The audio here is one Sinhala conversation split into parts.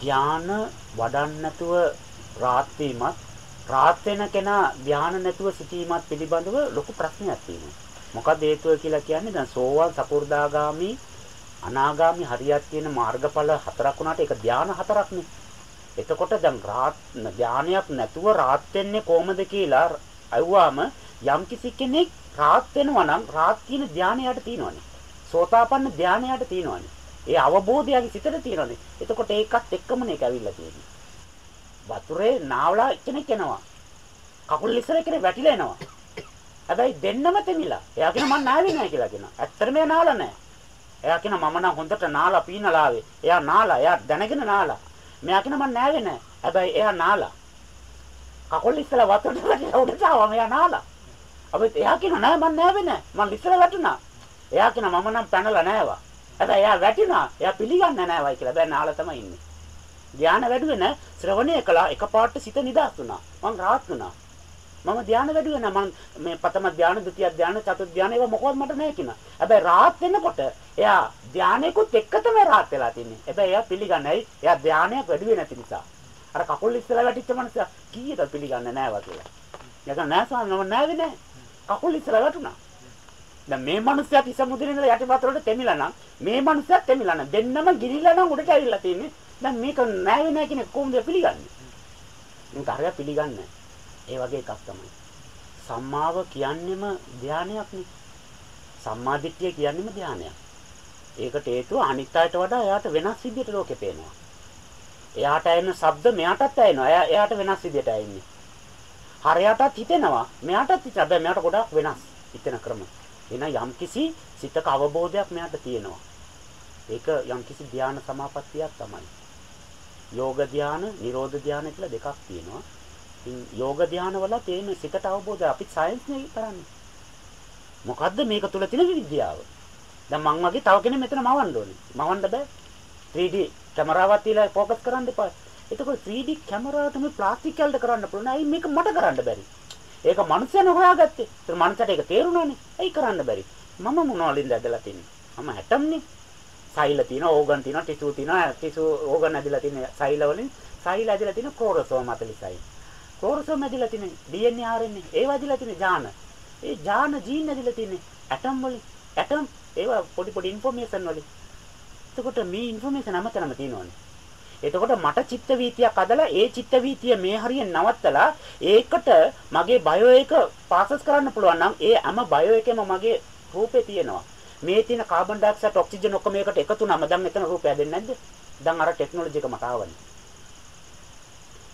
ධාන වඩන්න නැතුව රාත් වීමත් රාත් වෙන කෙනා ධාන නැතුව සිටීමත් පිළිබඳව ලොකු ප්‍රශ්නයක් තියෙනවා. මොකද හේතුව කියලා කියන්නේ දැන් සෝවාන් සකු르දාගාමි අනාගාමි හරියක් තියෙන මාර්ගඵල හතරක් වුණාට ඒක ධාන හතරක්නේ. එතකොට දැන් රාත් ධානයක් නැතුව රාත් වෙන්නේ කොහමද කියලා අයුවාම යම්කිසි කෙනෙක් රාත් වෙනවා නම් රාත් කියන ධානයට තියෙනවනේ. සෝතාපන්න ධානයට තියෙනවනේ. ඒ අවබෝධයගේ සිතට තියෙනවනේ. එතකොට ඒකත් එක්කම නේ ඇවිල්ලා තියෙන්නේ. වතුරේ නාවලා කෙනෙක් එනවා. කකුල් ඉස්සර කෙනෙක් වැටිලා එනවා. හැබැයි දෙන්නම තෙමිලා. එයා කියන මං නාවේ නෑ කියලා කියනවා. ඇත්තටම එයා නාලා නෑ. එයා කියන මම නම් හොඳට නාලා පීනලා ආවේ. එයා නාලා. එයා දැනගෙන නාලා. මෙයා කියන මං නාවේ නෑ. හැබැයි එයා නාලා. කකුල් ඉස්සලා වතුරට වැටිලා උඩට ආවම එයා නාලා. අපිට එයා කියන නෑ මං නාවේ නෑ. මං ඉස්සලා වැටුණා. එයා කියන මම නම් පැනලා නෑවා. හැබැයි එයා වැටිනා. එයා පිළිගන්නේ නෑවයි කියලා. දැන් නාලා තමයි ඉන්නේ. ධානය වැඩුවේ නෑ. ශ්‍රවණය කළා එකපාරට සිත නිදාස් වුණා. මං රාත් වුණා. මම ධානය වැඩුවේ නෑ. මං මේ ප්‍රථම ධානය, ဒုတိ ය ධානය, චතුර්ථ ධානය ඒවා මොකවත් මට නෑ කිනා. හැබැයි රාත් වෙනකොට එයා ධානයකුත් එක්ක තමයි රාත් වෙලා තින්නේ. හැබැයි එයා පිළිගන්නේ ඇයි? එයා ධානයක් වැඩුවේ නැති නිසා. අර කකුල් ඉස්සලා වැටිච්ච මනුස්සයා කීයද පිළිගන්නේ නෑවා කියලා. යක නෑ ස්වාමී මම නෑවේ නෑ. කකුල් ඉස්සලා වැටුණා. දැන් මේ මනුස්සයා තිස මුදිනේ ඉඳලා යටිපතුලට තෙමිලා නම් මේ මනුස්සයා තෙමිලා නම් දෙන්නම ගිරිලා නම් උඩට ඇවිල්ලා තින්නේ. දැන් මේක නෑවේ නෑ කියන කොහොමද පිළිගන්නේ? මේක හරියට පිළිගන්නේ ඒ වගේ එකක් තමයි. සම්මාව කියන්නේම ධානයක් නේ. සම්මාදිට්ඨිය කියන්නේම ධානයක්. ඒකට හේතුව අනිත් අයට වඩා එයාට වෙනස් විදිහට ලෝකෙ පේනවා. එයාට ඇහෙන ශබ්ද මෙයාටත් ඇහෙනවා. එයා එයාට වෙනස් විදිහට ඇහෙන්නේ. හරයටත් හිතෙනවා. මෙයාටත් හිතනවා. හැබැයි මෙයාට ගොඩාක් වෙනස් හිතෙන ක්‍රම. එන යම්කිසි සිතක අවබෝධයක් මෙයාට තියෙනවා. ඒක යම්කිසි ධාන සමාපත්තියක් තමයි. යෝග ධාන, නිරෝධ ධාන කියලා දෙකක් තියෙනවා. ඉතින් යෝග ධාන වල තියෙන සිතට අවබෝධය අපි සයන්ස් නේ කරන්නේ. මොකද්ද මේක තුල තියෙන විද්‍යාව? දැන් මං වගේ තව කෙනෙක් මෙතන මවන්න ඕනේ. මවන්න බෑ. 3D කැමරාවක් තියලා ફોකස් කරන්න එපා. එතකොට 3D කැමරාවට මේ ප්ලාස්ටික් කැල්ලට කරන්න පුළුවන්. අයි මේක මට කරන්න බැරි. ඒක මනුස්සයන හොයාගත්තේ. ඒතර මනුස්සට ඒක තේරුණානේ. ඇයි කරන්න බැරි? මම මොනවලින්ද ඇදලා තින්නේ? මම 60න්නේ. සෛල තියෙනවා, ඕගන් තියෙනවා, ටිෂු තියෙනවා, ටිෂු ඕගන් ඇදලා තින්නේ සෛල වලින්. සෛල ඇදලා තින්නේ ක්‍රෝරසෝම 45යි. ක්‍රෝරසෝම ඇදලා තින්නේ DNA RNA. ඒව ඇදලා තින්නේ ජාන. ඒ ජාන ජීන් ඇදලා තින්නේ ඇටම් වලින්. ඇටම් ඒවා පොඩි පොඩි ইনফরমේෂන් වලින්. එතකොට මේ ইনফরমේෂන් අමතරම තියෙනවානේ. එතකොට මට චිත්ත වීතියක් අදලා ඒ චිත්ත වීතිය මේ හරියෙන් නවත්තලා ඒකට මගේ බයෝ එක පාසස් කරන්න පුළුවන් නම් ඒ හැම බයෝ එකෙම මගේ රූපේ තියෙනවා. මේ තියෙන කාබන් ඩයොක්සයිඩ් ඔක්සිජන් ඔක්කොම එකට එකතු වුනම දැන් එතන රූපය දෙන්නේ නැද්ද? දැන් අර ටෙක්නොලොජි එක මට ආවනේ.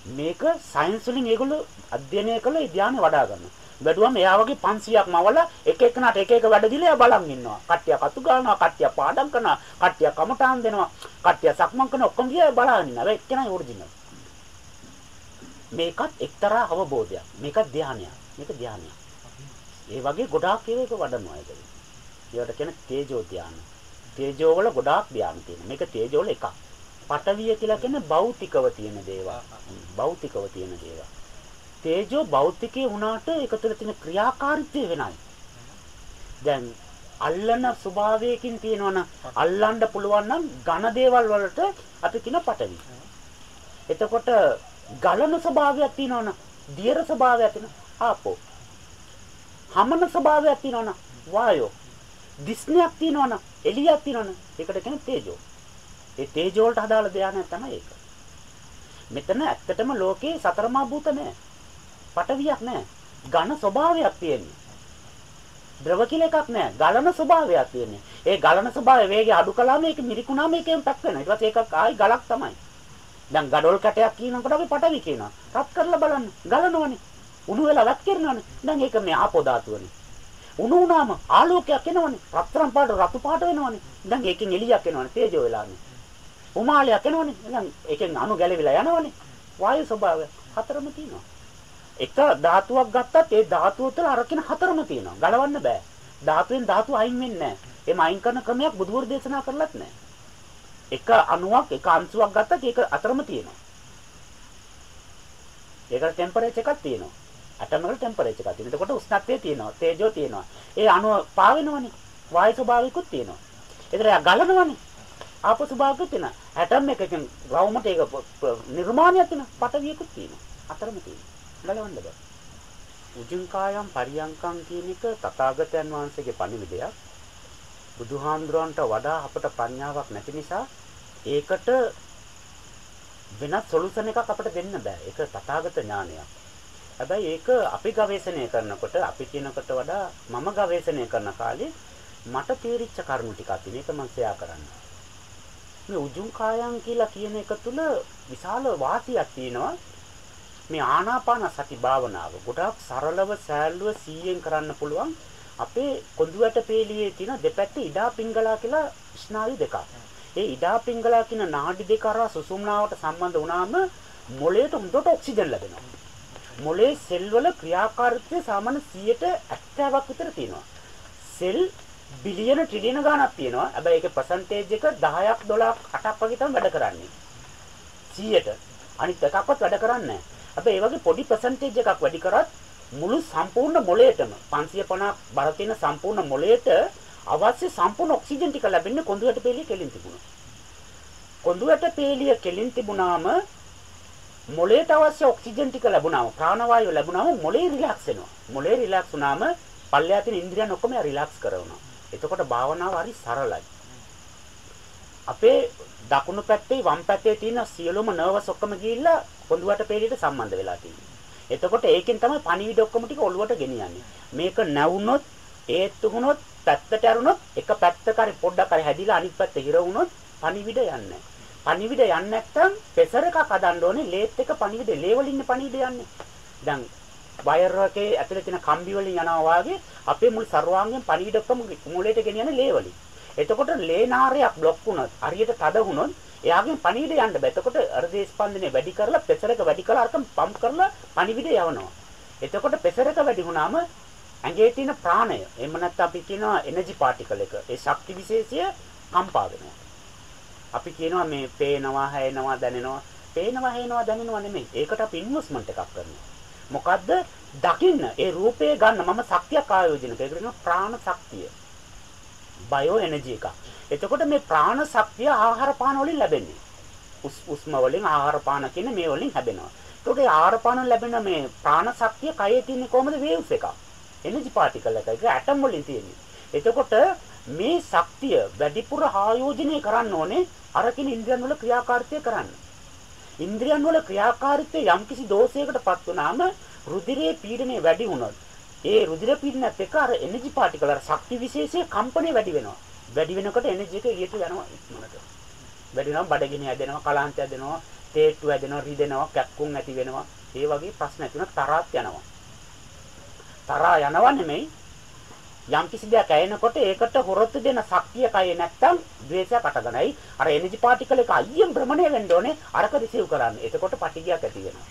මේක සයන්ස් වලින් ඒගොල්ලෝ අධ්‍යයනය කළ ඒ ධානය වඩා ගන්නවා. බැලුවම එයා වගේ 500ක් මවලා එක එකනට එක එක වැඩ දිලා එයා බලන් ඉන්නවා. කට්ටිය කතු ගන්නවා, කට්ටිය පාඩම් කරනවා, කට්ටිය කමටහන් දෙනවා, කට්ටිය සක්මන් කරන ඔක්කොම ගියා බලන් ඉන්නවා. ඒක තමයි ඔරිජිනල්. මේකත් එක්තරා අවබෝධයක්. මේක ධානයක්. මේක ධානයක්. ඒ වගේ ගොඩාක් ඒවා එක වඩනවා ඒක. ඒවට කියන තේජෝ ධාන. තේජෝ වල ගොඩාක් ධාන තියෙනවා. මේක තේජෝ වල එකක්. පටවිය කියලා කියන්නේ භෞතිකව තියෙන දේවල්. භෞතිකව තියෙන දේවල්. තේජෝ භෞතිකේ වුණාට ඒක තුළ තියෙන ක්‍රියාකාරීත්වය වෙනයි. දැන් අල්ලන ස්වභාවයකින් තියෙනවනම් අල්ලන්න පුළුවන් නම් ඝන දේවල් වලට අපි කියන පටවි. එතකොට ගලන ස්වභාවයක් තියෙනවනම් දියර ස්වභාවයක් තියෙන ආපෝ. හමන ස්වභාවයක් තියෙනවනම් වායෝ. දිස්නයක් තියෙනවනම් එළියක් තියෙනවනම් ඒකට කියන තේජෝ. ඒ තේජෝ වලට අදාළ ධානය තමයි ඒක. මෙතන ඇත්තටම ලෝකේ සතරමා භූත නැහැ. පටවියක් නැහැ. ඝන ස්වභාවයක් තියෙන්නේ. ද්‍රව කියලා එකක් නැහැ. ගලන ස්වභාවයක් තියෙන්නේ. ඒ ගලන ස්වභාවය වේගය අඩු කළාම ඒක මිරිකුණාම ඒකෙන් පැක් වෙනවා. ඊට පස්සේ ඒකක් ආයි ගලක් තමයි. දැන් ගඩොල් කැටයක් කියනකොට අපි පටවි කියනවා. රත් කරලා බලන්න. ගලනවනේ. උණු වෙලා රත් කරනවනේ. දැන් ඒක මේ ආපෝ ධාතුවනේ. උණු වුණාම ආලෝකයක් එනවනේ. රත්තරන් පාට රතු පාට වෙනවනේ. දැන් ඒකෙන් එළියක් එනවනේ. තේජෝ වෙලානේ. උමාලයක් එනවනේ. දැන් ඒකෙන් අණු ගැලවිලා යනවනේ. වායු ස්වභාවය හතරම තියෙනවා. එක ධාතුවක් ගත්තත් ඒ ධාතුව තුළ අරකින හතරම තියෙනවා. ගලවන්න බෑ. ධාතුවෙන් ධාතුව අයින් වෙන්නේ නැහැ. එහම අයින් කරන ක්‍රමයක් බුදුවරු දේශනා කරලත් නැහැ. එක අණුවක් එක අංශුවක් ගත්තත් ඒක අතරම තියෙනවා. ඒකට ටෙම්පරේචර් එකක් තියෙනවා. ඇටම් වල ටෙම්පරේචර් එකක් තියෙනවා. එතකොට උෂ්ණත්වය තියෙනවා. තේජෝ තියෙනවා. ඒ අණුව පාවෙනවනේ. වායු ස්වභාවිකුත් තියෙනවා. ඒතර එයා ගලනවනේ. ආපසු භාගයක් තියෙනවා. ඇටම් එකකින් රවුමට ඒක නිර්මාණයක් තියෙනවා. පටවියකුත් තියෙනවා. අතරම තියෙනවා. ගලවන්න බෑ. උජුං කායම් පරියංකම් කියන එක තථාගතයන් වහන්සේගේ පණිවිඩයක්. බුදුහාමුදුරන්ට වඩා අපට ප්‍රඥාවක් නැති නිසා ඒකට වෙනත් සොලුෂන් එකක් අපිට දෙන්න බෑ. ඒක තථාගත ඥානයක්. හැබැයි ඒක අපි ගවේෂණය කරනකොට අපි කියනකට වඩා මම ගවේෂණය කරන කාලේ මට තේරිච්ච කරුණු ටිකක් තියෙන එක මම ෂෙයා කරන්න. මේ උජුං කායං කියලා කියන එක තුල විශාල වාසියක් තියෙනවා. මේ ආනාපාන සති භාවනාව ගොඩාක් සරලව සෑල්ලුව 100ෙන් කරන්න පුළුවන්. අපේ කොඳුයට පේලියේ තියෙන දෙපැත්තේ ඉඩා පිංගලා කියලා ස්නායු දෙකක්. ඒ ඉඩා පිංගලා කියන නාඩි දෙක අරවා සුසුම්නාවට සම්බන්ධ වුණාම මොළයට හොඳට ඔක්සිජන් ලැබෙනවා. මොලේ සෙල් වල ක්‍රියාකාරීත්වය සාමාන්‍ය 70ක් විතර තියෙනවා. සෙල් බිලියන ට්‍රිලියන ගණනක් තියෙනවා. හැබැයි ඒකේ පර්සන්ටේජ් එක 10ක් 12ක් 8ක් වගේ තමයි වැඩ කරන්නේ. 100ට. අනිත් එකක්වත් වැඩ කරන්නේ නැහැ. හැබැයි ඒ වගේ පොඩි පර්සන්ටේජ් එකක් වැඩි කරත් මුළු සම්පූර්ණ මොළයටම 550ක් බර තියෙන සම්පූර්ණ මොළයට අවශ්‍ය සම්පූර්ණ ඔක්සිජන් ටික ලැබෙන්නේ කොඳුයට පෙළිය කෙලින් තිබුණා. කොඳුයට පෙළිය කෙලින් තිබුණාම මොළයට අවශ්‍ය ඔක්සිජන් ටික ලැබුණාම ප්‍රාණවායුව ලැබුණාම මොළේ රිලැක්ස් වෙනවා. මොළේ රිලැක්ස් වුණාම පල්ලෙහා තියෙන ඉන්ද්‍රියන් ඔක්කොම රිලැක්ස් කරනවා. එතකොට භාවනාව හරි සරලයි. අපේ දකුණු පැත්තේ වම් පැත්තේ තියෙන සියලුම නර්වස් ඔක්කොම ගිහිල්ලා කොඳුවට පෙළියට සම්බන්ධ වෙලා තියෙනවා. එතකොට ඒකෙන් තමයි පණිවිඩ ඔක්කොම ටික ඔළුවට ගෙනියන්නේ. මේක නැවුනොත් ඒත්තු වුණොත් පැත්තට ඇරුණොත් එක පැත්තක හරි පොඩ්ඩක් හරි හැදිලා අනිත් පැත්ත හිර වුණොත් පණිවිඩ යන්නේ පණිවිඩ යන්නේ නැත්නම් පෙසර එකක් හදන්න ඕනේ ලේත් එක පණිවිඩ ලේ වලින් පණිවිඩ යන්නේ. දැන් වයර් එකේ ඇතුලේ තියෙන කම්බි වලින් යනවා වාගේ අපේ මුළු සර්වාංගයෙන් පණිවිඩ ඔක්කොම මුලයට ගෙනියන්නේ ලේ වලින්. එතකොට ලේ නාරයක් බ්ලොක් වුණොත් හරියට තද වුණොත් එයාගෙන් පණිවිඩ යන්න බෑ. එතකොට හෘදේ ස්පන්දනය වැඩි කරලා ප්‍රෙෂර් එක වැඩි කරලා අරකම් පම්ප් කරලා පණිවිඩ යවනවා. එතකොට ප්‍රෙෂර් එක වැඩි වුණාම ඇඟේ තියෙන ප්‍රාණය එහෙම නැත්නම් අපි කියනවා එනර්ජි පාටිකල් එක ඒ ශක්ති විශේෂය කම්පා වෙනවා. අපි කියනවා මේ පේනවා, හැයෙනවා, දැනෙනවා. පේනවා, හැයෙනවා, දැනෙනවා නෙමෙයි. ඒකට අපි ඉන්වෙස්ට්මන්ට් එකක් කරනවා. මොකද්ද? දකින්න ඒ රූපේ ගන්න මම ශක්තියක් ආයෝජන කරනවා. ඒකට කියනවා ප්‍රාණ ශක්තිය. බයෝ එනර්ජි එක. එතකොට මේ ප්‍රාණ ශක්තිය ආහාර පාන වලින් ලැබෙන්නේ. උස්ම වලින් ආහාර පාන කියන මේ වලින් ලැබෙනවා. එතකොට ඒ ආහාර පාන ලැබෙන මේ ප්‍රාණ ශක්තිය කයේ තියෙන්නේ කොහොමද වේව්ස් එකක්. එනර්ජි පාටිකල් එකක්. ඒක ඇටම් වලින් තියෙන්නේ. එතකොට මේ ශක්තිය වැඩිපුර ආයෝජනය කරන්න ඕනේ අරකින ඉන්ද්‍රියන් වල ක්‍රියාකාරීත්වය කරන්න. ඉන්ද්‍රියන් වල ක්‍රියාකාරීත්වය යම්කිසි දෝෂයකටපත් වුනාම රුධිරයේ පීඩනය වැඩි වුණොත් ඒ රුධිර පීඩනයත් එක්ක අර එනර්ජි පාටිකල් අර ශක්ති විශේෂයේ කම්පණය වැඩි වෙනවා. වැඩි වෙනකොට එනර්ජි එක එළියට යනවා ඉක්මනට. වැඩි වෙනවා බඩගිනි හැදෙනවා, කලාන්ත හැදෙනවා, තේට්ටු හැදෙනවා, රිදෙනවා, කැක්කුම් ඇති වෙනවා. ඒ වගේ ප්‍රශ්න ඇති වෙනවා තරහත් යනවා. තරහා යනවා නෙමෙයි යම් කිසි දෙයක් ඇයෙනකොට ඒකට හොරොත්තු දෙන ශක්තිය කයේ නැත්තම් ද්වේෂයක් අටගනයි. අර එනර්ජි පාටිකල් එක අයියෙන් භ්‍රමණය වෙන්න ඕනේ අරක රිසීව් කරන්න. එතකොට පටිගයක් ඇති වෙනවා.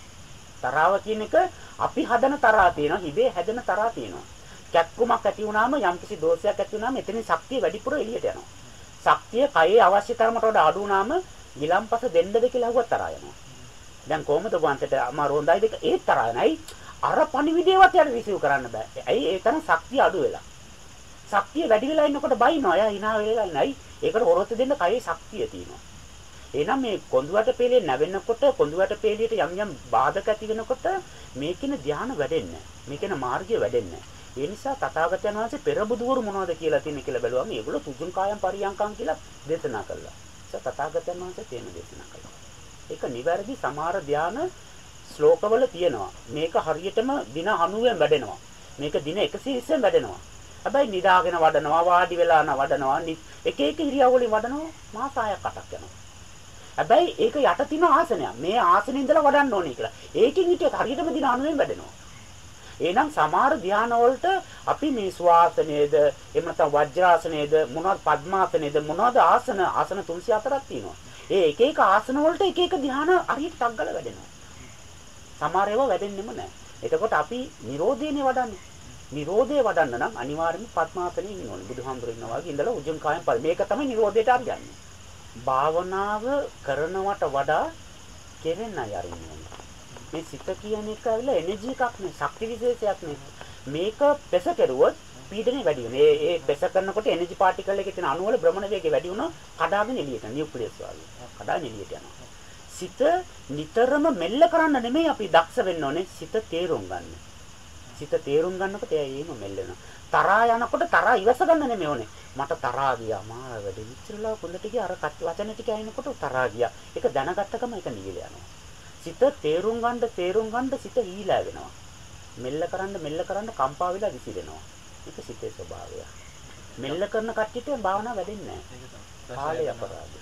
තරාව කියන එක අපි හදන තරහා තියෙනවා, හිබේ හැදෙන තරහා තියෙනවා. කැක්කුමක් ඇති වුණාම යම් කිසි දෝෂයක් ඇති වුණාම එතනින් ශක්තිය වැඩිපුර එළියට යනවා. ශක්තිය කයේ අවශ්‍ය තරමට වඩා අඩු වුණාම ගිලම්පස දෙන්නද කියලා අහුවත් තරහා යනවා. දැන් කොහොමද වන්තට අමාරු හොඳයි දෙක ඒ තරහා නයි අර පණිවිඩේවත් යට රිසීව් කරන්න බෑ. ඇයි ඒ තරම් ශක්තිය අඩු වෙලා. ශක්තිය වැඩි වෙලා ඉන්නකොට බයිනවා. එයා hina වෙලා නයි. ඒකට හොරොත්තු දෙන්න කයේ ශක්තිය තියෙනවා. එහෙනම් මේ කොඳුවට පෙළේ නැවෙනකොට කොඳුවට පෙළියට යම් යම් බාධක ඇති වෙනකොට මේකින ධානය වැඩෙන්නේ නැහැ. මේකින මාර්ගය වැඩෙන්නේ නැහැ. ඒ නිසා තථාගතයන් වහන්සේ පෙර බුදුවරු මොනවද කියලා තියෙන කියලා බැලුවම ඒගොල්ලෝ තුජුන් කායම් පරියංකම් කියලා දේශනා කළා. ඒක තථාගතයන් වහන්සේ තේන දේශනා කළා. ඒක නිවැරදි සමහර ධාන ශ්ලෝකවල තියෙනවා. මේක හරියටම දින 90න් වැඩෙනවා. මේක දින 120න් වැඩෙනවා. හැබැයි නිදාගෙන වඩනවා වාඩි වෙලා න වඩනවා එක එක ඉරියව් වලින් වඩනවා මාස 6ක් 8ක් යනවා. හැබැයි ඒක යට තියෙන ආසනයක්. මේ ආසනෙ ඉඳලා වඩන්න ඕනේ කියලා. ඒකෙන් හිටිය හරියටම දින 90න් වැඩෙනවා. එහෙනම් සමහර ධාන වලට අපි මේ ස්වාසනයේද එහෙම නැත්නම් වජ්‍රාසනයේද මොනවද පద్මාසනයේද මොනවද ආසන ආසන 304ක් තියෙනවා. ඒ එක එක ආසන වලට එක එක ධාන හරියට ටග්ගල වැඩෙනවා. සමහර ඒවා වැඩෙන්නෙම නැහැ. එතකොට අපි Nirodhene වඩන්නේ. Nirodhe වඩන්න නම් අනිවාර්යයෙන්ම පద్මාසනෙ ඉන්න ඕනේ. බුදුහාමුදුරු ඉන්නවා වගේ ඉඳලා උජුං කායම් පරි. මේක තමයි Nirodheට අරගන්නේ. භාවනාව කරනවට වඩා කෙරෙන්න යරින්නේ. මේ සිත කියන එක ඇවිල්ලා එනර්ජි එකක් නේ, ශක්ති විශේෂයක් නේ. මේක පෙස කෙරුවොත් පීඩනය වැඩි වෙනවා. ඒ ඒ ප්‍රෙස කරනකොට එනර්ජි පාටිකල් එකේ තියෙන අණු වල භ්‍රමණ වේගය වැඩි වුණා කඩාගෙන එළියට නියුක්ලියස් වගේ. කඩාගෙන එළියට යනවා. සිත නිතරම මෙල්ල කරන්න නෙමෙයි අපි දක්ෂ වෙන්න ඕනේ. සිත තේරුම් ගන්න. සිත තේරුම් ගන්නකොට එයා ඒම මෙල්ල වෙනවා. තරහා යනකොට තරහා ඉවස ගන්න නෙමෙයි ඕනේ. මට තරහා ගියා. මා වැඩ විචරලා කොල්ලට ගියා. අර වචන ටික ඇහෙනකොට තරහා ගියා. ඒක දැනගත්ත ගම ඒක නිවිල යනවා. සිත තේරුම් ගන්න තේරුම් ගන්න සිත හීලා වෙනවා. මෙල්ල කරන්න මෙල්ල කරන්න කම්පා වෙලා විසිරෙනවා. ඒක සිතේ ස්වභාවය. මෙල්ල කරන කට්ටියට භාවනාව වැඩෙන්නේ නැහැ. කාලේ අපරාධය.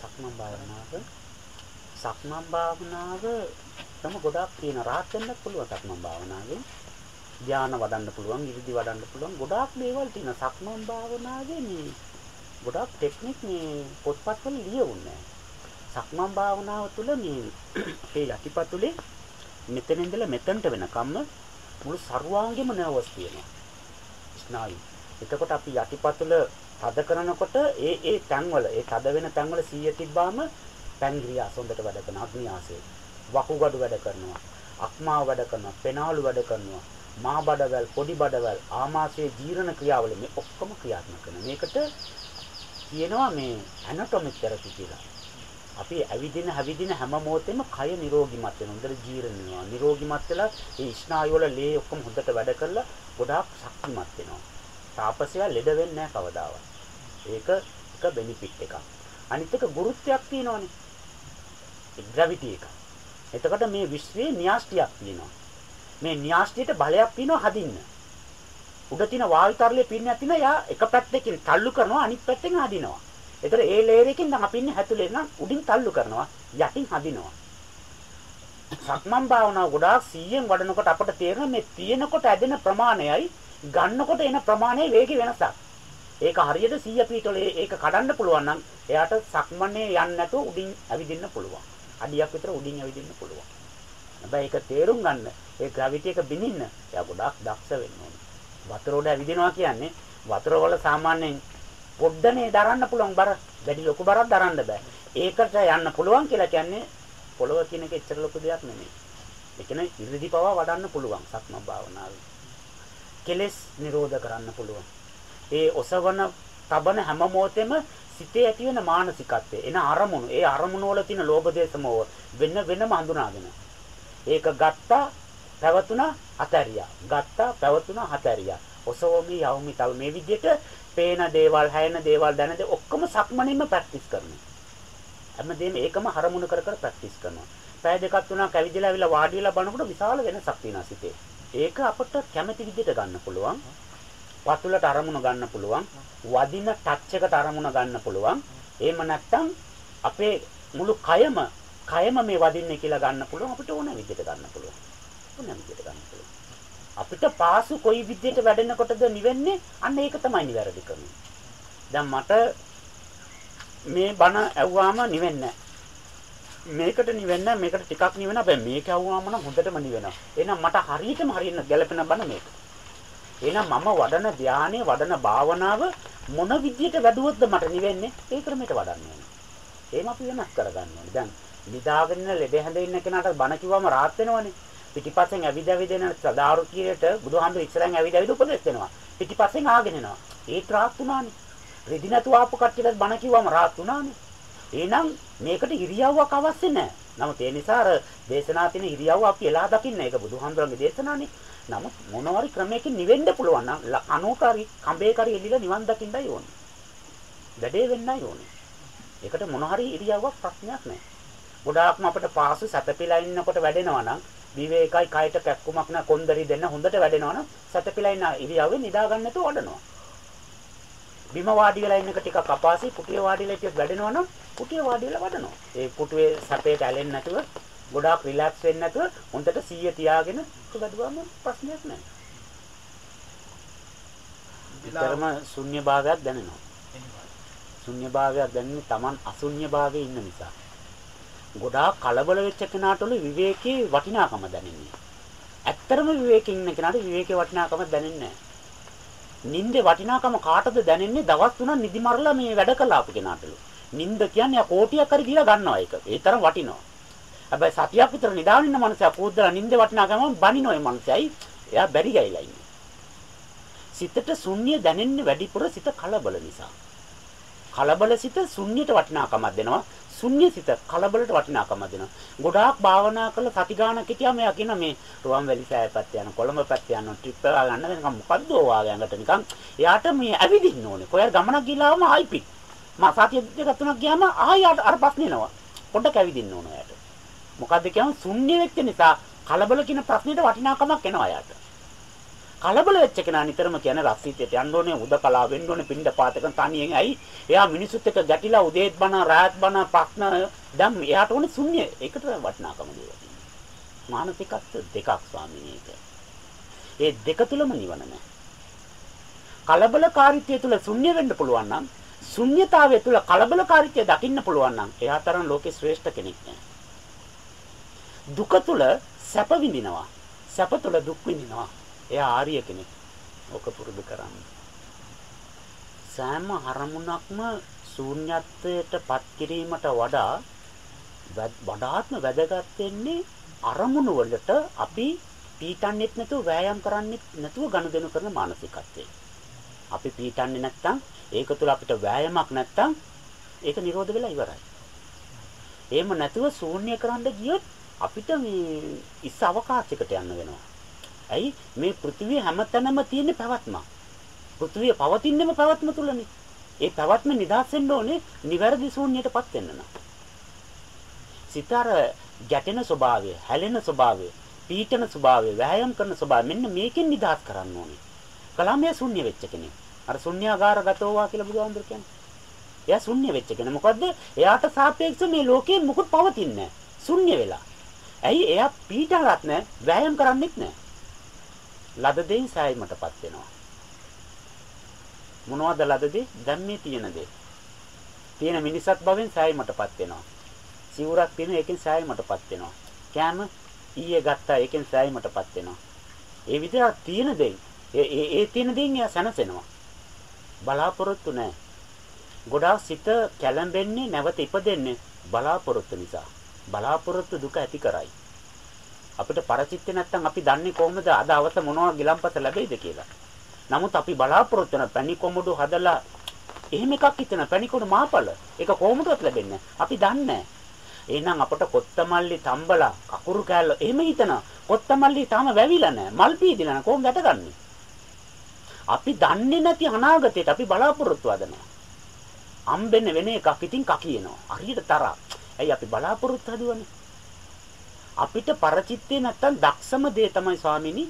සක්මන් භාවනාව සක්මන් භාවනාව තම ගොඩාක් තියෙන රාත් වෙන්නත් පුළුවන් සක්මන් භාවනාවෙන්. ධානය වඩන්න පුළුවන්, ඉරිදි වඩන්න පුළුවන් ගොඩාක් දේවල් තියෙන සක්මන් භාවනාවේ මේ ගොඩාක් ටෙක්නික් මේ පොත්පත්වල ලියවුන්නේ සක්මන් භාවනාව තුළ මේ අපේ යටිපතුලේ මෙතන ඉඳලා මෙතනට වෙනකම්ම මුළු සර්වාංගෙම නර්වස් තියෙනවා. ස්නායු. එතකොට අපි යටිපතුල තද කරනකොට ඒ ඒ තැන්වල ඒ තද වෙන තැන්වල 100 තිබ්බාම පැන්ක්‍රියාස් හොඳට වැඩ කරන අග්නියාසය. වකුගඩු වැඩ කරනවා. අක්මාව වැඩ කරනවා. පෙනාලු වැඩ කරනවා. මා බඩවැල් පොඩි බඩවැල් ආමාශයේ ජීර්ණ ක්‍රියාවල මේ ඔක්කොම ක්‍රියාත්මක කරනවා. මේකට කියනවා මේ ඇනටොමික් තෙරපි කියලා. අපි ඇවිදින හැවිදින හැම මොහොතෙම කය නිරෝගිමත් වෙනවා. හොඳට ජීර්ණ වෙනවා. නිරෝගිමත් වෙලා ඒ ස්නායු වල ලේ ඔක්කොම හොඳට වැඩ කරලා ගොඩාක් ශක්තිමත් වෙනවා. තාපසයා ලෙඩ වෙන්නේ නැහැ කවදාවත්. ඒක එක බෙනිෆිට් එකක්. අනිත් එක ගුරුත්වයක් තියෙනවනේ. ග්‍රැවිටි එක. එතකොට මේ විශ්වයේ න්‍යාස්ටියක් තියෙනවා. මේ න්‍යාස්ටියට බලයක් තියෙනවා හදින්න. උඩ තියෙන වායු තරලයේ පින්නක් තියෙනවා. යා එක පැත්තකින් තල්ලු කරනවා අනිත් පැත්තෙන් හදිනවා. ඒතර ඒ ලේයර් එකෙන් නම් අපි ඉන්නේ හැතුලේ නම් උඩින් තල්ලු කරනවා යටින් හදිනවා. සක්මන් භාවනාව ගොඩාක් 100න් වඩනකොට අපට තේරෙන මේ තියෙනකොට ඇදෙන ප්‍රමාණයයි ගන්නකොට එන ප්‍රමාණයේ වේග වෙනසක්. ඒක හරියට 100 පීටවල ඒක කඩන්න පුළුවන් නම් එයාට සක්මනේ යන්නේ නැතුව උඩින් ඇවිදින්න පුළුවන්. අඩියක් විතර උඩින් ඇවිදින්න පුළුවන්. හැබැයි ඒක තේරුම් ගන්න ඒ ග්‍රැවිටි එක බිනින්න එයා ගොඩාක් දක්ෂ වෙන්න ඕනේ. වතුර උඩ ඇවිදිනවා කියන්නේ වතුර වල සාමාන්‍යයෙන් පොඩ්ඩනේ දරන්න පුළුවන් බර. වැඩි ලොකු බරක් දරන්න බෑ. ඒකට යන්න පුළුවන් කියලා කියන්නේ පොළව කියන එක එච්චර ලොකු දෙයක් නෙමෙයි. ඒ කියන්නේ ඉරිදි පවා වඩන්න පුළුවන් සක්ම භාවනාවේ. කෙලස් නිරෝධ කරන්න පුළුවන්. ඒ ඔසවන තබන හැම මොහොතෙම සිතේ ඇති වෙන මානසිකත්වය එන අරමුණු ඒ අරමුණු වල තියෙන ලෝභ දේශ මොහ වෙන වෙනම හඳුනාගෙන ඒක ගත්තා පැවතුණා අතහැරියා ගත්තා පැවතුණා අතහැරියා ඔසවමි යවමි තව මේ විදිහට පේන දේවල් හැයෙන දේවල් දැන දේ ඔක්කොම සක්මණින්ම ප්‍රැක්ටිස් කරනවා. හැමදේම ඒකම හරමුණු කර කර ප්‍රැක්ටිස් කරනවා. පැය දෙකක් තුනක් ඇවිදලා ඇවිල්ලා වාඩි වෙලා බලනකොට විශාල වෙනසක් තියෙනවා සිතේ. ඒක අපට කැමැති විදිහට ගන්න පුළුවන්. වතුලට අරමුණ ගන්න පුළුවන්. වදින ටච් එකට අරමුණ ගන්න පුළුවන්. එහෙම නැත්නම් අපේ මුළු කයම කයම මේ වදින්නේ කියලා ගන්න පුළුවන්. අපිට ඕන විදිහට ගන්න පුළුවන්. ඕන විදිහට ගන්න පුළුවන්. අපිට පාසු කොයි විදිහට වැඩෙනකොටද නිවෙන්නේ අන්න ඒක තමයි නිවැරදි ක්‍රමය දැන් මට මේ බණ ඇහුවාම නිවෙන්නේ මේකට නිවෙන්න මේකට ටිකක් නිවෙන හැබැයි මේක ඇහුවාම නම් හොඳටම නිවෙනවා එහෙනම් මට හරියටම හරියන ගැළපෙන බණ මේක එහෙනම් මම වඩන ධානයේ වඩන භාවනාව මොන විදියට වැඩුවොත්ද මට නිවෙන්නේ? ඒ ක්‍රමයට වඩන්න ඕනේ. එහෙම අපි වෙනස් කරගන්න ඕනේ. දැන් නිදාගෙන ලෙඩ හැඳ ඉන්න කෙනාට බණ කිව්වම rahat වෙනවනේ. පිටිපස්සෙන් ඇවිද ඇවිද එන සදාරු කීයට බුදුහාමුදුර ඉස්සරහින් ඇවිද ඇවිද උපදෙස් දෙනවා. පිටිපස්සෙන් ආගෙන එනවා. ඒත් rahat උනානේ. රෙදි නැතුව ආපු කට්ටියට බණ කිව්වම rahat උනානේ. එහෙනම් මේකට ඉරියව්වක් අවශ්‍ය නැහැ. නමුත් ඒ නිසා අර දේශනා තියෙන ඉරියව්ව අපි එලා දකින්න. ඒක බුදුහාමුදුරන්ගේ දේශනානේ. නමුත් මොනවාරි ක්‍රමයකින් නිවෙන්න පුළුවන් නම් අනෝකාරී කඹේකාරී එළිලා නිවන් දකින්නයි ඕනේ. වැඩේ වෙන්නයි ඕනේ. ඒකට මොන හරි ඉරියව්වක් ප්‍රශ්නයක් නැහැ. ගොඩාක්ම අපිට පාසු සැතපීලා ඉන්නකොට වැඩෙනවා නම් විවේකයි කයට කැක්කුමක් නැ කොන්දරි දෙන්න හොඳට වැඩෙනවා නම් සැතපීලා ඉන්න ඉරියව්වේ නිදා ගන්න නැතුව වඩනවා. බිම වාඩි වෙලා ඉන්නක ටිකක් අපාසි පුටිය වාඩිලා ටිකක් වැඩෙනවා නම් පුටිය වාඩි වෙලා වඩනවා. ඒ පුටුවේ සැපේට ඇලෙන්නේ නැතුව ගොඩාක් රිලැක්ස් වෙන්නේ නැතුව හොඳට 100 තියාගෙන වැඩුවාම ප්‍රශ්නයක් නැහැ. විතරම ශුන්‍ය භාවයක් දැනෙනවා. ශුන්‍ය භාවයක් දැනෙන්නේ Taman අශුන්‍ය භාවයේ ඉන්න නිසා. ගොඩාක් කලබල වෙච්ච කෙනාටලු විවේකයේ වටිනාකම දැනෙන්නේ. ඇත්තරම විවේකයෙන් ඉන්න කෙනාට විවේකයේ වටිනාකම දැනෙන්නේ නැහැ. නින්දේ වටිනාකම කාටද දැනෙන්නේ දවස් තුනක් නිදි මරලා මේ වැඩ කළා අපු කෙනාටලු. නින්ද කියන්නේ කෝටියක් හරි දීලා ගන්නවා ඒක. ඒ තරම් වටිනවා. හැබැයි සතියක් විතර නිදාගෙන ඉන්න මනුස්සයා පූද්දලා නිින්ද වටිනා ගමන් බනිනෝ ඒ මනුස්සයයි. එයා බැරි ගයිලා ඉන්නේ. සිතට ශුන්‍ය දැනෙන්නේ වැඩිපුර සිත කලබල නිසා. කලබල සිත ශුන්‍යයට වටිනාකමක් දෙනවා. ශුන්‍ය සිත කලබලට වටිනාකමක් දෙනවා. ගොඩාක් භාවනා කළ සති ගානක් හිටියාම එයා කියන මේ රුවන්වැලි සෑය පැත්ත යන කොළඹ පැත්ත යන ට්‍රිප් එක ගන්න වෙනකම් මොකද්ද ඔයාගේ ඇඟට නිකන් එයාට මේ ඇවිදින්න ඕනේ. කොහේ ගමනක් ගිහලාම ආයි පිට. මා සතිය දෙක තුනක් ගියාම ආයි අර ප්‍රශ්නේ එනවා. පොඩ්ඩක් ඇවිදින්න ඕන එයාට. මොකද්ද කියන්නේ ශුන්‍ය වෙච්ච නිසා කලබල කියන ප්‍රශ්නෙට වටිනාකමක් එනවා එයාට. කලබල වෙච්ච කෙනා නිතරම කියන රස්සිතේට යන්න ඕනේ උදකලා වෙන්න ඕනේ පින්ඩ පාතක තනියෙන් ඇයි එයා මිනිසුත් එක්ක ගැටිලා උදේත් බන රාත් බන ප්‍රශ්න දැන් එයාට ඕනේ ශුන්‍ය ඒකට වටිනාකම දෙනවා. මානසිකත්ව දෙකක් ස්වාමීනි ඒ දෙක තුලම නිවන නැහැ. කලබලකාරීත්වය තුල ශුන්‍ය වෙන්න පුළුවන් නම් ශුන්‍යතාවය තුල කලබලකාරීත්වය දකින්න පුළුවන් නම් එයා තරම් ලෝකේ ශ්‍රේෂ්ඨ කෙනෙක් නෑ. දුක තුල සැප විඳිනවා. සැප තුල දුක් විඳිනවා. එයා ආර්ය කෙනෙක්. ඔක පුරුදු කරන්න. සෑම අරමුණක්ම ශූන්‍යත්වයටපත් කිරීමට වඩා වඩාත්ම වැදගත් වෙන්නේ අරමුණු වලට අපි පීඩන්නේත් නැතුව වෑයම් කරන්නේත් නැතුව ගනුදෙනු කරන මානසිකත්වය. අපි පීඩන්නේ නැත්තම් ඒක තුල අපිට වෑයමක් නැත්තම් ඒක නිරෝධ වෙලා ඉවරයි. එහෙම නැතුව ශූන්‍ය කරන්න ගියොත් අපිට මේ ඉස් අවකාශයකට යන්න වෙනවා. ඇයි මේ පෘථිවිය හැමතැනම තියෙන පැවැත්ම. පෘථිවිය පවතින්නේම පැවැත්ම තුලනේ. ඒ පැවැත්ම නිදහස් වෙන්න ඕනේ නිවැරදි ශූන්‍යයටපත් වෙන්න නම්. සිතර ගැටෙන ස්වභාවය, හැලෙන ස්වභාවය, පීඨන ස්වභාවය, වෑයම් කරන ස්වභාවය මෙන්න මේකෙන් නිදහස් කරන්න ඕනේ. කලාමයේ ශුන්‍ය වෙච්ච කෙනෙක්. අර ශුන්‍යාගාරගතෝවා කියලා බුදුහාමුදුරු කියන්නේ. එයා ශුන්‍ය වෙච්ච කෙනා. මොකද්ද? එයාට සාපේක්ෂව මේ ලෝකේ මුකුත් පවතින්නේ නැහැ. ශුන්‍ය වෙලා. ඇයි එයා පීඩාවක් නැහැ, වෑයම් කරන්නෙත් නැහැ. ලද දෙයින් සෑයීමටපත් වෙනවා. මොනවද ලද දෙය? දැන් මේ තියෙන දේ. තියෙන මිනිසත් භවෙන් සෑයීමටපත් වෙනවා. සිවුරක් තියෙන එකෙන් සෑයීමටපත් වෙනවා. කෑම ඊයේ ගත්තා ඒකෙන් සෑයීමටපත් වෙනවා. ඒ විදිහට තියෙන දෙයින් ඒ ඒ තියෙන දෙයින් එයා සැනසෙනවා. බලාපොරොත්තු නැහැ. ගොඩාක් සිත කැළඹෙන්නේ නැවත ඉපදෙන්නේ බලාපොරොත්තු නිසා. බලාපොරොත්තු දුක ඇති කරයි. අපිට පරචිත්ත නැත්තම් අපි දන්නේ කොහොමද අද අවස මොනවා ගිලම්පස ලැබෙයිද කියලා. නමුත් අපි බලාපොරොත්තු වෙන පැණි කොමුඩු හදලා එහෙම එකක් හිතන පැණි කොමුඩු මාපල. ඒක කොහොමදවත් ලැබෙන්නේ අපි දන්නේ එහෙනම් අපට කොත්තමල්ලි තම්බලා කකුරු කෑල්ල එහෙම හිතන කොත්තමල්ලි තාම වැවිලා නැහැ. මල් පීදිලා නැහැ. කොහොමද වැටගන්නේ? අපි දන්නේ නැති අනාගතයට අපි බලාපොරොත්තු වදනවා. අම්බෙන්න වෙන එකක් ඉතින් කකියනවා. හරියට තරහ. ඇයි අපි බලාපොරොත්තු හදුවනේ? අපිට පරචිත්තේ නැත්තම් දක්ෂම දේ තමයි ස්වාමිනී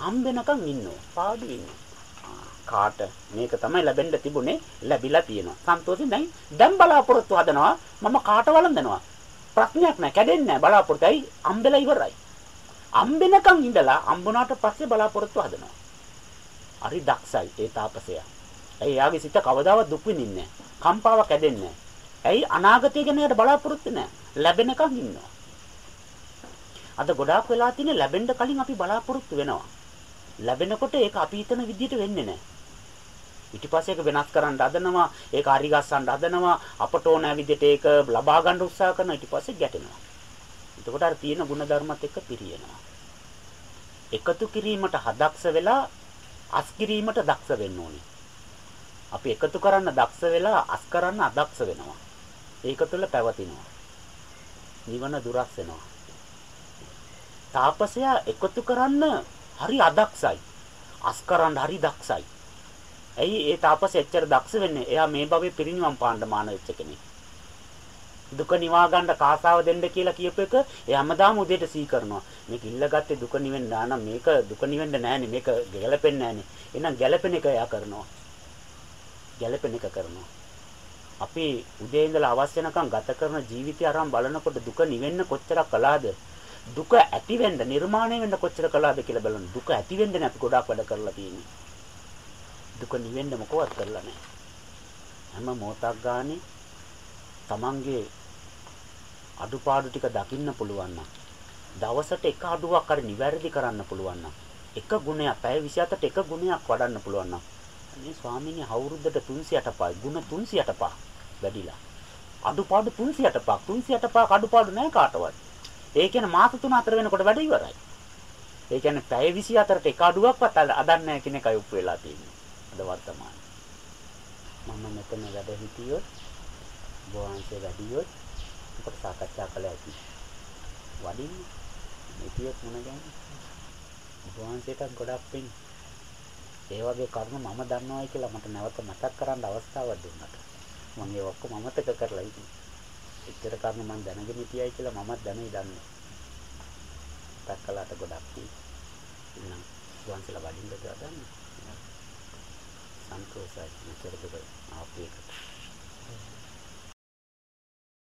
හම්බෙනකන් ඉන්නෝ. පාඩු ඉන්නෝ. කාට මේක තමයි ලැබෙන්න තිබුණේ ලැබිලා තියෙනවා. සන්තෝෂෙන් දැන් දැන් බලාපොරොත්තු හදනවා මම කාට වළඳනවා. ප්‍රශ්නයක් නැහැ කැඩෙන්නේ නැහැ බලාපොරොත්තුයි අම්බෙලා ඉවරයි. අම්බෙනකන් ඉඳලා අම්බුණාට පස්සේ බලාපොරොත්තු හදනවා. හරි දක්ෂයි ඒ තාපසයා. ඇයි යාගේ සිත කවදාවත් දුක් විඳින්නේ නැහැ. කම්පාවක් ඇදෙන්නේ නැහැ. ඇයි අනාගතය ගැන යට බලාපොරොත්තු නැහැ. ලැබෙනකන් ඉන්නවා. අද ගොඩාක් වෙලා තියෙන ලැබෙන්න කලින් අපි බලාපොරොත්තු වෙනවා. ලැබෙනකොට ඒක අපි හිතන විදිහට වෙන්නේ නැහැ. ඊට පස්සේ ඒක වෙනස් කරන්න හදනවා, ඒක හරි ගස්සන්න හදනවා, අපට ඕන විදිහට ඒක ලබා ගන්න උත්සාහ කරනවා ඊට පස්සේ ගැටෙනවා. එතකොට අර තියෙන ಗುಣධර්මත් එක්ක පිරියනවා. එකතු කිරීමට හදක්ෂ වෙලා අස් කිරීමට දක්ෂ වෙන්න ඕනේ. අපි එකතු කරන්න දක්ෂ වෙලා අස් කරන්න අදක්ෂ වෙනවා. ඒක තුළ පැවතිනවා. නිවන දුරස් වෙනවා. තාපසයා එකතු කරන්න හරි අදක්ෂයි. අස් කරන්න හරි දක්ෂයි. ඇයි ඒ තාපසයා එච්චර දක්ෂ වෙන්නේ? එයා මේ භවයේ පිරිනිවන් පාන්න මාන වෙච්ච කෙනෙක්. දුක නිවා ගන්න කාසාව දෙන්න කියලා කියප එක එයා හැමදාම උදේට සී කරනවා. මේක ඉල්ලගත්තේ දුක නිවෙන්න නම් මේක දුක නිවෙන්න නෑනේ. මේක ගැලපෙන්නේ නෑනේ. එහෙනම් ගැලපෙන එක එයා කරනවා. ගැලපෙන එක කරනවා. අපි උදේ ඉඳලා අවස් වෙනකන් ගත කරන ජීවිතය අරන් බලනකොට දුක නිවෙන්න කොච්චරක් කලාද? දුක ඇති වෙන්න නිර්මාණය වෙන්න කොච්චර කලාද කියලා බලන්න. දුක ඇති වෙන්න අපි ගොඩාක් වැඩ කරලා තියෙන්නේ. දුක නිවෙන්න මොකවත් කරලා නැහැ. හැම මොහොතක් ගානේ තමන්ගේ අඩුපාඩු ටික දකින්න පුළුවන් නම් දවසට එක අඩුවක් හරි නිවැරදි කරන්න පුළුවන් නම් එක ගුණයක් පැය 27ට එක ගුණයක් වඩන්න පුළුවන් නම් මේ ස්වාමීනි අවුරුද්දට 385 ගුණ 385 වැඩිලා අඩුපාඩු 385 385 අඩුපාඩු නැහැ කාටවත් ඒ කියන්නේ මාස 3 4 වෙනකොට වැඩ ඉවරයි ඒ කියන්නේ පැය 24ට එක අඩුවක්වත් අදන්නේ නැහැ කියන එකයි උප් වෙලා තියෙන්නේ. අද වර්තමාන. මම මෙතන වැඩ හිටියොත් බෝවන්සේ වැඩියොත් අපට සාකච්ඡා කළ හැකි. වඩින්න. මෙතියත් මොන ගන්නේ? බෝවන්සේට ගොඩක් පින්. ඒ වගේ කර්ම මම දන්නවයි කියලා මට නැවත මතක් කරන්න අවස්ථාවක් දුන්නාට. මම ඒ ඔක්කොම අමතක කරලා ඉන්නේ. එච්චර කර්ම මම දැනගෙන හිටියයි කියලා මමත් දැනෙයි දන්නේ. තක්කලාට ගොඩක් තියෙනවා. එහෙනම් වංශලා වඩින්නද හදන්නේ? සන්තෝෂයි මෙතර දුක ආපු එකට.